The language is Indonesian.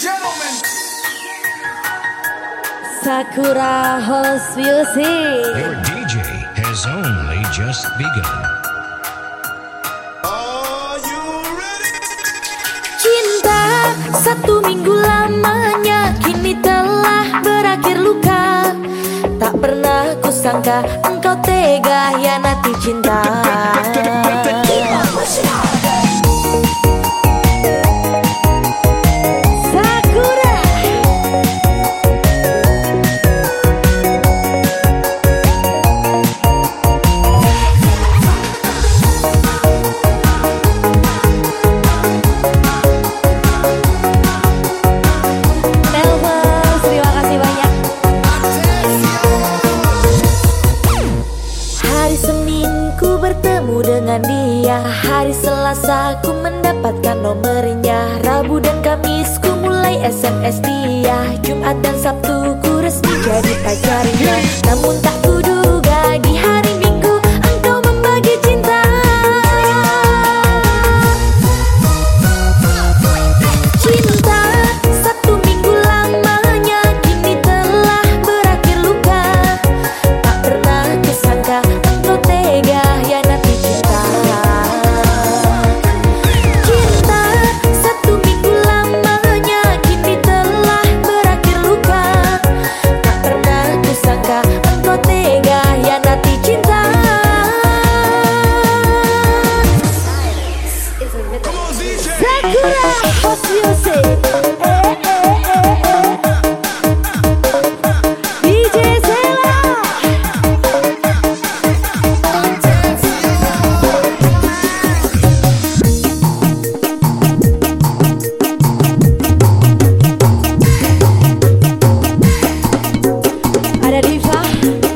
gentlemen. Sakura Host Music Your DJ has only just begun. Are you ready? Cinta satu minggu lamanya Kini telah berakhir luka Tak pernah kusangka engkau tega nanti cinta biasa ku mendapatkan nomornya. Rabu dan Kamis ku mulai SMS dia. Jumat dan Sabtu ku resmi jadi pacarnya Namun tak time.